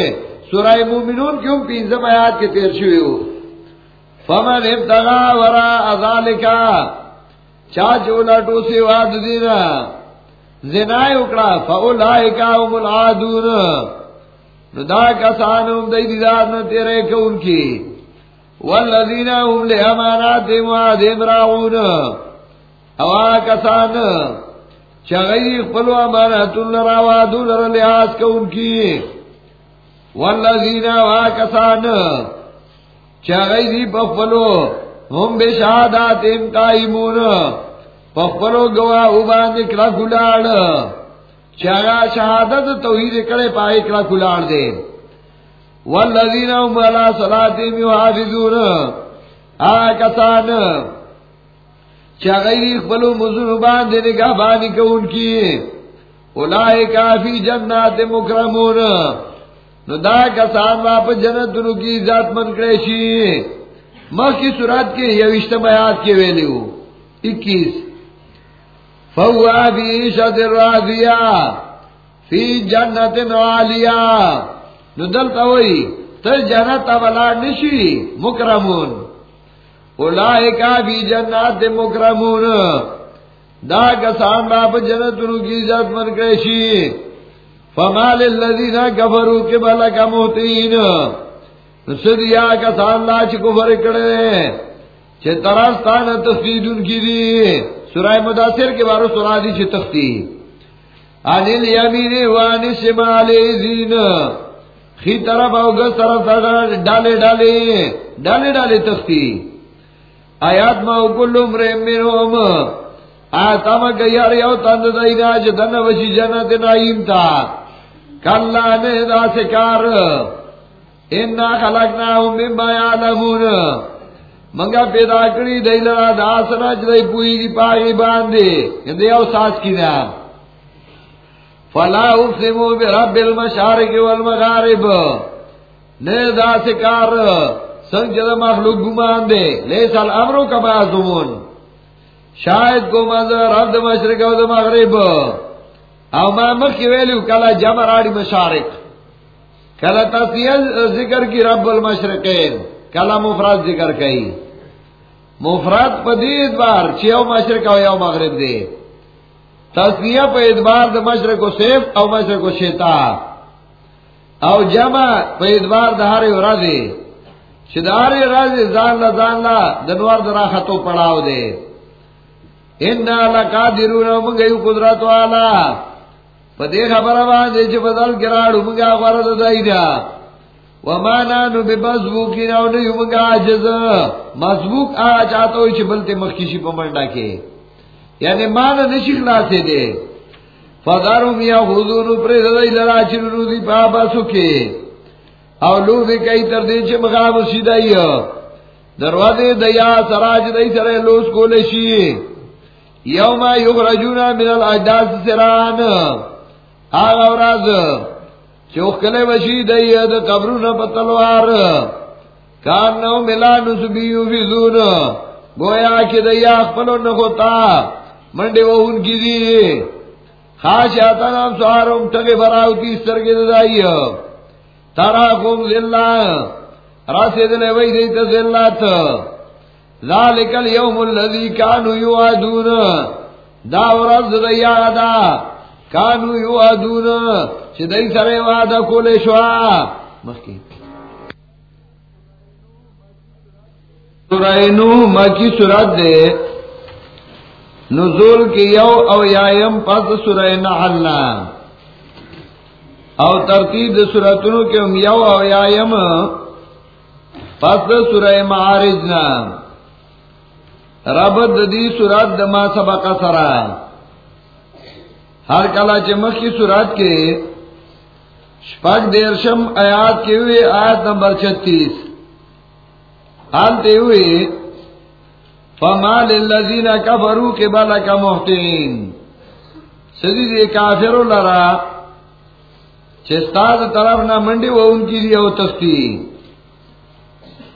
سورہ مومنون کیوں پینزم آیات کے تیر شوئے ہو۔ فمن ابتغا ورا ازالکا چاچو لٹو سے واد دینا۔ زنائی اکڑا فاولائکا هم العادون۔ ندا کسانم دی دیدار نہ تیرے کون کی۔ والذین هم لامانات وعدهم راعون اوا کسان چغی خپلو امانت لراوادو لر لحاظ کون کی والذین واکسان چاگئی دی پفلو ہم بے شہادات ان قائمون پفلو گواہ اوبان اکلا کلاڑ چاگا شہادت توحید کڑے پائے اکلا کلاڑ دے والذین هم علا صلاتهم یحافظون. آکسان چاگئی دی خپلو مزن اوبان دے نگاہ بانی کون کی اولائکا فی جنات مکرمون. نو دا کسان واپ جنت نو کی ذات من کریشی مخ کی صورت کے یوشت بیات کے ویلیو اکیس. فہوا فی عیشت راضیہ. فی جنت عالیہ. نو دلتا ہوئی تر جنت اولا نشی، مکرمون. اولائکا فی جنت مکرمون. دا کسان باپ جنت نو کی ذات من کریشی. فمال الذین کفروا قبل کا موتین سدیا کا ساللہ کفر کڑے. چھ تراستان تفسید ان کی دی. سورہ مداثر کے بارو سورہ دی چھ تفسید آن الیمین وان شمال زین. خی طرف او گس طرف ڈالے ڈالے ڈالے ڈالے تفسید آیات ما کل امرئ منهم آتا ما گیار یو تند دینا دن وشی جنت نعیم تا۔ کلا نے دا سکار انا خلقناهم مما منگا پیدا کری دئی لڑا داسنا چی پوئی کی پاگی باندے۔ او ساس کی دا فلا اقسمو برب المشارک والمغارب. نے دا سکار سنگ جد مخلوق گمان دے لیسا الامرو کما زمون. شاید کو منظر رب دا مشرک و دا مغرب. او ما مخی ویلیو کلا جمع راڑی مشارک کلا تصیح ذکر کی رب المشرقین. کلا مفراد ذکر کئی. مفراد پدید بار چیو مشرق او یو مغرب دے. تصیح پہ ادبار دا مشرق و سیف او مشرق و شیطا او جمع پہ ادبار دا ہاری ورا دے چداری رازی زان لا زان لا دنوار درا خطو پڑاو دے. انہا انا لقادرون منگیو قدرت والا. پہ پدے خبر باندې چې بدل ګراړو موږ غوړه د دایدا وما نانو بمزبوقین او نه یو موږ عاجز. مزبوق ا چاته وي چې بلته مخکشي په منډه کې یعنی مان نشي خلاصې دي. فدارو میا حضور پر دای لرا چې ورو دي بابا سکه او لو دې کوي تر دې چې مغاب سیدای دروازه دیا سراج دای سره لوس کول شي. یوم یخرجون من الاجداث سران. آغا وراز چوخ کلے وشی دی دا قبرون پا تلوار. کان نو ملا نسبیو فی زون. گویا کی دی اخپلو نخوتا. منڈی وہ ان کی دی. خاش آتا نام سوارم تگی براوتی سرگی دائی تارا کم زلہ. راسی دلے وی دیتا زلات. ذالک اليوم الذي كانوا يوعدون دا ورځ د یادا. کانو یوعدون چې دای سره وعده کولې شو مخکې سورہ نو مکی سورت دے. نزول کی یو او یایم پس سورہ نحل او ترتیب دے سورتونو کے یو او یایم پس سورہ معارج نام ربط دی سورات دما سبق سرا ہر کلا چمک کی سورات کے شپک دیرشم آیات کے ہوئے آیت نمبر چھتیس. حالتے ہوئے فمال الذین کفروا کے بالا کا محتین سدی دے کافرو لرا چستاد طرف نہ منڈی وہ ان کی لیے وہ تستی.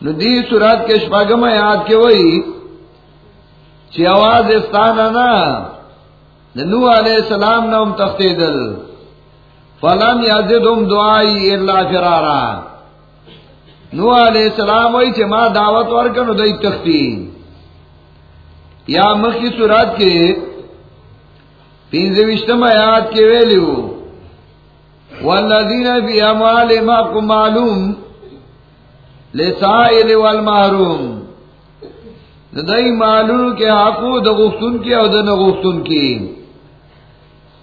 ندی سورات کے شپاگم آیات کے وہی چی آواز استانا نا، نو علیہ السلام نوم تختیدل فلم یزدهم دعائی الا فرارا. نو علیہ السلام وی چی ما دعوت ورکنو دی تختی. یا مخی صورت کے پینزوشتم آیات کے ویلیو، والذین فی اموال ماکم معلوم، لسائل والمحروم دئی مالونو کے حقو د غفتون کی او د نغفتون کی۔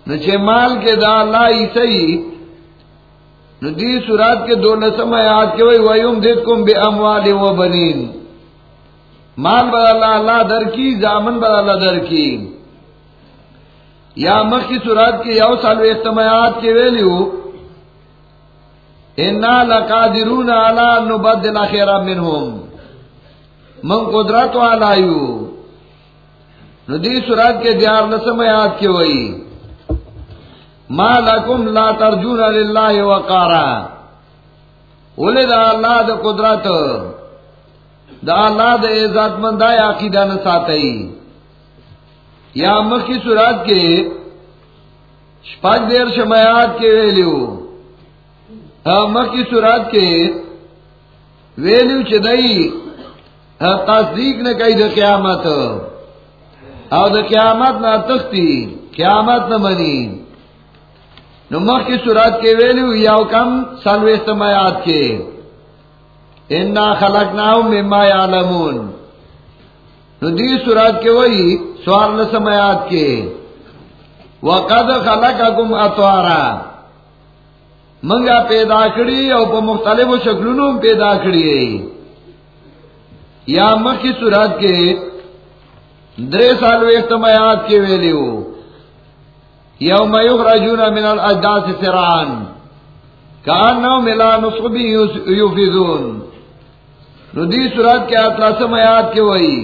نو چې مال کې دا الله ایسئی نو دی سورات کے دو نسم آیات کے وی ویوم دیت کم بے اموال و بنین۔ مال بدا اللہ اللہ در کی، زامن بدا اللہ در کی. یا مخ کی سورات کے یو سال اختمایات کے ویلیو. انا لقادرون علا نبدل خیرا منہم من قدرت والا یو ندی سورات کے دیار نسم یاد کی وئی ما لکم لا ترجون للہ وقارا. اولی اللہ دا قدرت. دا اللہ دا عزت مندہ عقیدہ نساتی یا مخی سورات کے شپاک دیر شمیات کے ویلیو۔ ہاں، مخی سورات کے ویلیو چدئی ہاں، تصدیق نے کئی دا قیامت۔ او دا قیامت نہ تختی، قیامت نہ منی۔ نمک کی سورات کے ویلو یا کم سلو استمایات کے۔ انا خلق ناؤ مما یعلمون نو دی سورات کے وہی سوال نسمیات کے۔ وقد خلق خلقکم اتوارا منگا پیدا کری او پا مختلف شکلونوں پیدا کری۔ یا مکی سورات کے درے سال اختمایات کے ویلیو۔ یوم یخرجون من الاجداس سرعان۔ کانو ملا نصبی یفیدون ردی سورت کے اطلاسم آیات کے وہی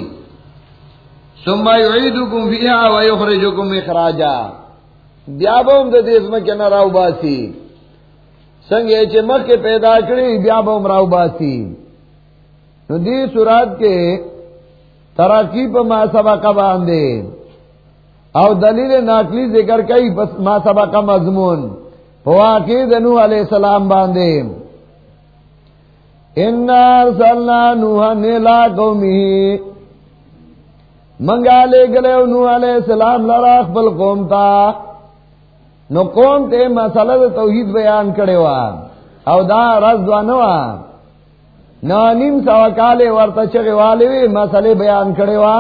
سما یعیدکم فیہا ویخرجکم اخراجا. بیا بوم د دیس میں کنا راو باسی. سنگے چے مکھ کے پیدا کری، بیا بوم راو باسی. ردی سورت کے تراکی پا ما سبق باندے. او دلیل ناکلی ذکر کئی پس ما سبق مضمون. فواقی دنو علیہ السلام باندے ارسلنا نوحا نیلا قومی منگا لے گلے نوح علیہ السلام لرا اخبر قوم تا نو قوم تے مسئلہ توحید بیان کرے وا او دا رز دوانوا نو نیم سوا کالے ورطا چگے والے وی مسئلے بیان کرے وا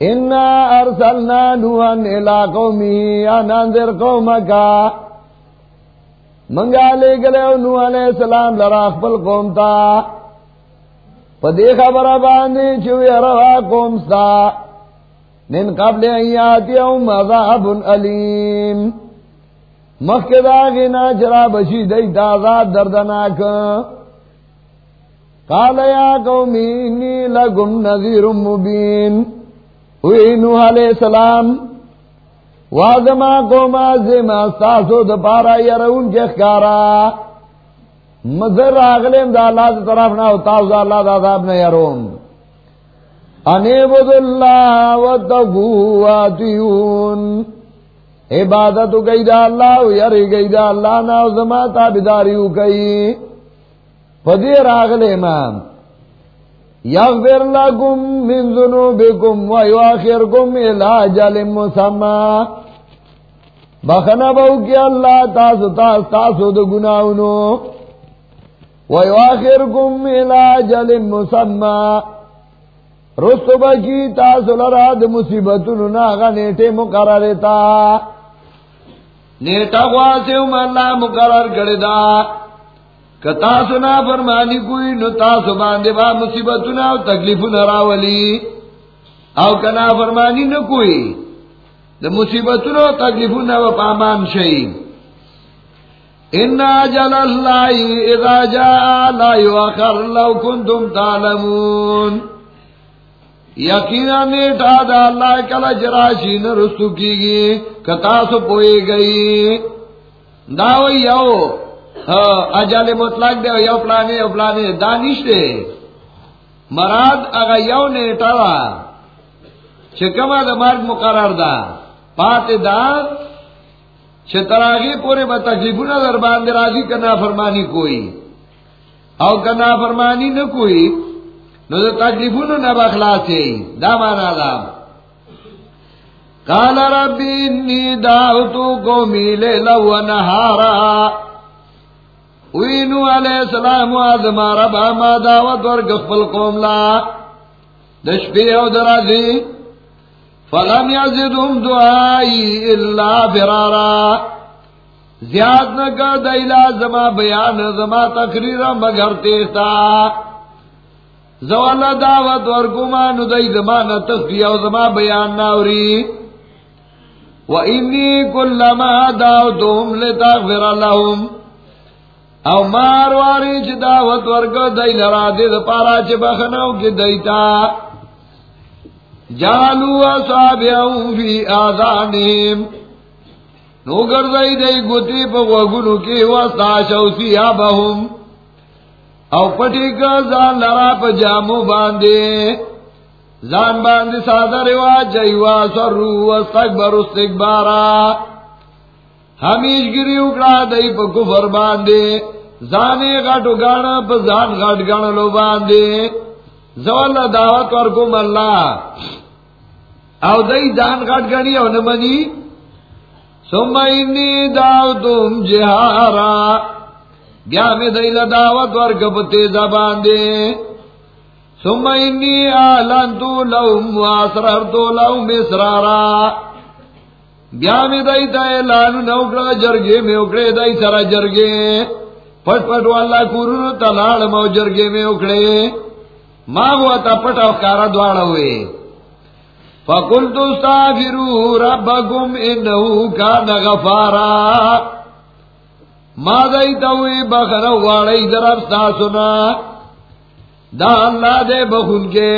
انا ارسلنا نوحا نیلا قومی انانذر قومکا منگا لے گلے نو علیہ السلام لرا اخبل قوم تا. پدے خبر باندے چوی روا قوم ستا من قبل ایاتی ام عذاب علیم. مخدا غنا جرا بشی دی دازاد دردناک. قال یا قومی انی لگم نذیر مبین. وی نوح علیہ السلام وازما قوما زما ساسو د پارا يرون کے خارا مزر اگلم دا اللہ دی طرف نہ ہوتا دا اللہ دا عذاب نہ يرون انی بود اللہ وتقو واتیون عبادت گئی دا اللہ یری گئی دا اللہ نہ زما تابعداری کئی پدی راغلے امام یغفر لکم من ذنوبکم ویواخرکم الى جل مسمى. بخنا بہو کی اللہ تاسو تاس تاسو دو گناہنو ویواخرکم الى جل مسمى. رستو بکی تاسو لراد مصیبتنو ناغا نیٹے مقررتا نیٹا خواسے اللہ مقرر کردہ کتا سنا فرمانی کوئی، نو تاسو باندے با مصیبت نہ تکلیف نہ راولی او کنا فرمانی نہ کوئی، د مصیبت نو تکلیف نہ پامان شئی ان اجل الله اذا جاء لا يؤخر لو كنتم تعلمون. یقینا نیٹا دا اللہ کلا جراشی نہ رستو کی گی کتا سو پوئے گئی داوئی یو اجال مطلق دے، یو پلانے یو پلانے دانش دے مراد اگا یو نے ٹرا چکما دا مرد مقرر دا۔ پات دا چتراغی پورے با تکلیفو نا در باندے راضی کنا فرمانی کوئی۔ او کنا فرمانی نہ کوئی، نو دا تکلیفو نا بخلاصے۔ دا مانا دا۔ قال ربی انی دعوتو قومی لیلو و نهارا وینو علیہ السلام آدم ربا ما دعوت ورگ خپل قوم لا. دشپی او درازی. فلم یزدهم دعائی الا فرارا. زیاد نکا دیلا زما بیان، زما تقریر مگر تیستا. زوالا دعوت ورگو ما ندائی زما نتخفی او زما بیان ناوری وَإِنِّي كُلَّمَا دَعْوْتُهُمْ لِتَغْفِرَ لَهُمْ او مار واری چی دعوت ورکو، دی لرا دی دا پارا چی بخنو کی دیتا. جالو اصابیعون فی آزانیم نو گردائی دی گتی پا وگنو کی وستا شوسی آبہم. او پٹی کا زان لرا پا جامو باندے زان باندے سادر واجیوا سرو واستکبر استکبارا. ہمیش گری اکڑا دئی پا کفر باندے زانے گاٹو گانا پا زان گاٹ گانا لو باندے۔ زوالا دعوت ورکم اللہ۔ او دئی زان گاٹ گانی او نمانی سم انی دعوتم جہارا۔ گیا میں دئی دعوت ورکم تیزا باندے۔ سم انی آلانتو لهم واسررتو لهم اسرارا۔ بیا میں دئی تا اعلان نوکڑا جرگے، میں اکڑے دئی سرا جرگے۔ پٹ پٹ والا کورو تلاڑ مو جرگے میں اکڑے۔ ماں ہوا تا پٹ او کارا دوڑا ہوئے۔ فقلت استغفروا ربكم انه كان غفارا۔ ما دئی تا بخر واڑی درب سا سنا دا اللہ دے بخون کے۔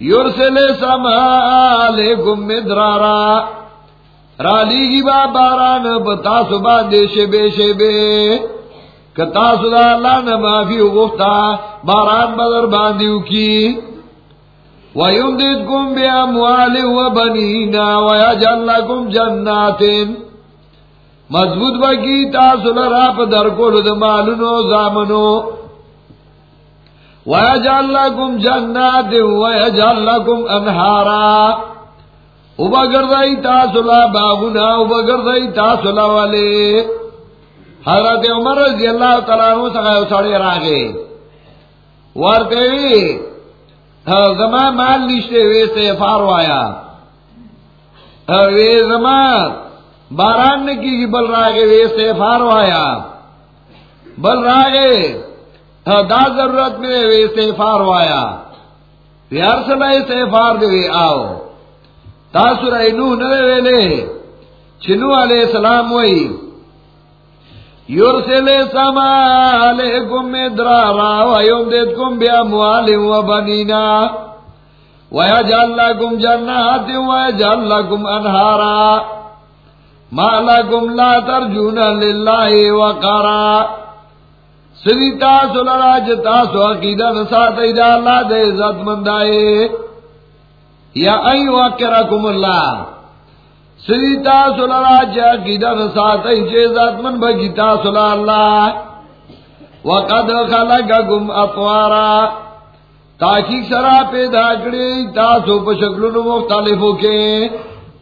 یورسل سما لے علیکم مدرارا۔ رالی گی با باران بتا سبا دے شبے شبے کتا سدا اللہ نے معافی گفتا باران بدر باندھیو کی۔ وَيُمْدِدْكُمْ بِأَمْوَالٍ وَبَنِينَ وَيَجْعَلْ لَكُمْ جَنَّاتٍ۔ مضبوط بکی تاسل راپ در کول دمالنو زامنو۔ وَيَجْعَلْ لَكُمْ جَنَّاتٍ وَيَجْعَلْ لَكُمْ أَنْهَارًا اوبا گردائی تاسلا باغنا اوبا گردائی تاسلا والے۔ حضرت عمر رضی اللہ تعالیٰ عنہ سکھائے سڑے راگے۔ وارتے بھی ہاں، زما مال نشتے وے سے فارو آیا ہاں، وے زما باران نے کی بل رہا گے وے سے فارو آیا بل رہا گے ہاں، دا ضرورت میں وے سے فارو آیا پیار سلائے سے فار دے آؤ۔ تاثر نو نوے ویلے چنو علیہ السلام وئی یورسل سما علیکم مدرارا ویمددکم بیاموال و بنینا ویجعل لکم جنات ویجعل لکم انہارا ما لکم لا ترجون للہ وقارا سوی تاسو لراج جی تاسو عقیدہ نسات ایدہ اللہ دے عزت مندائے یا ایو اکرکم اللہ سریتا سلرا جا گیدا نسات ذات من بگیتا سلا اللہ۔ وقد خلقکم اطوارا تاکہ سرا پیدا کری، تاسو پا شکلون مختلفوں کے۔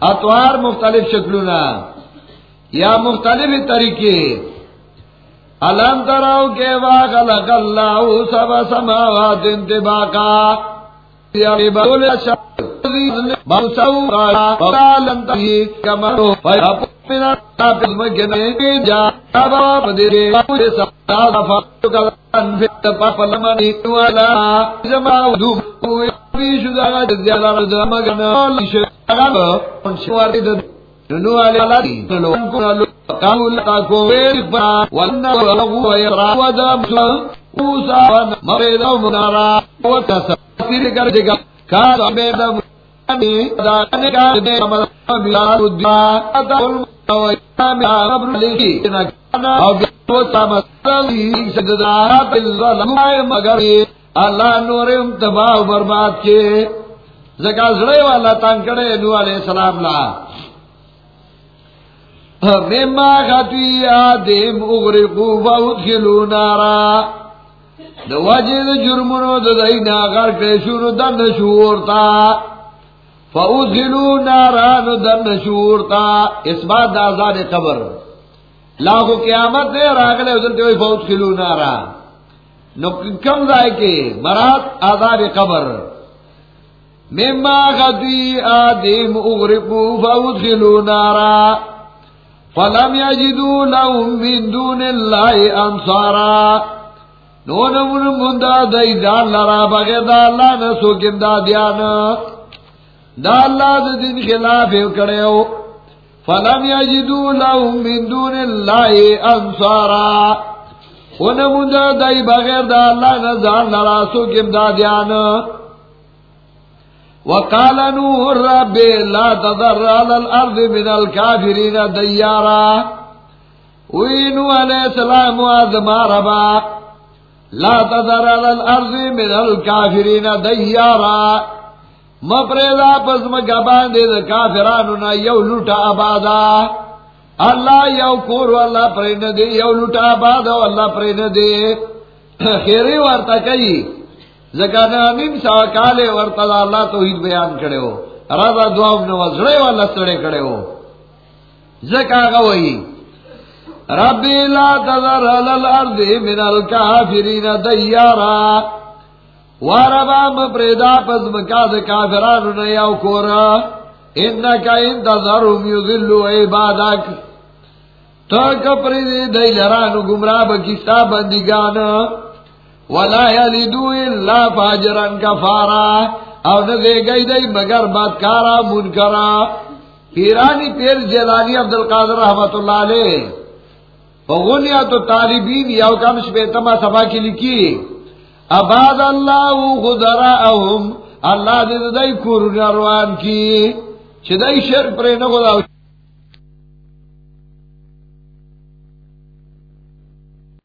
اتوار مختلف شکلونا۔ یا مختلف طریقے۔ علم تراؤ کے وا خلق اللہ سب سماوات انتباقا۔ یا بول موسى مريض منارا وتصير كرجك مرے اللہ نور تباہ برباد کے زکا زڑے والا تانکڑے نو علیہ السلام لا مما خطی آدم اغرقو فاوتخلو نارا دو وجد جرمنو دو دینا غر کشونو دن شورتا فاوزلو نارانو دن شورتا اس بات دا آزاد قبر۔ لاکھو قیامت دے راگلے ادھر کے فاوزلو نارا۔ نو کم دائے کے مرات آزاد قبر۔ مما خطی آدم اغرقو فاوزلو نارا۔ فلم یجدو لهم من دون اللہ انصارا نو نمون مندا دای دا لرا بغیر دا اللہ نسو کم دا دیانا۔ دا اللہ دا دن خلاف کڑے ہو۔ فلم یجدو لهم من دون اللہ انصارا و نموندا دای بغیر دا اللہ نزان لرا سو کم دا دیانا وقال نوح رب لا تذر على الارض من الكافرين ديارا۔ وینو علیہ السلام وازما ربا۔ لا تذر على الارض من الكافرين ديارا۔ مپریدا پس مکا باندے دا کافرانو نا یو لوٹا آبادا۔ اللہ یو کورو اللہ پرین دے، یو لوٹا آبادا اللہ پرین دے۔ خیری وارتا کئی۔ زکانا نیم سا کالے ورتا دا اللہ توحید بیان کرے ہو۔ رضا دعاو نوزڑے والا سڑے کرے ہو۔ زکا گوئی ربی لا تذر علی الارض من الكافرین دیارا۔ واربا مپریدا پس مکاد کافرانو نیاو کورا. انکا انتظرهم یذلو عبادک تو کپری دی لرانو گمراہ بکستا بندگانا ولا یلدو الا فاجرا کفارا. او نزے گئی دی مگر بدکارا منکرا. پیرانی پیر جیلانی عبدالقادر رحمت اللہ علیہ. غنیا تو طالبین یا کم شپیتما سبا کی لکھی اباد اللہ خدرا اہم اللہ دے دائی کور نروان کی، چھ شر پر نہ داو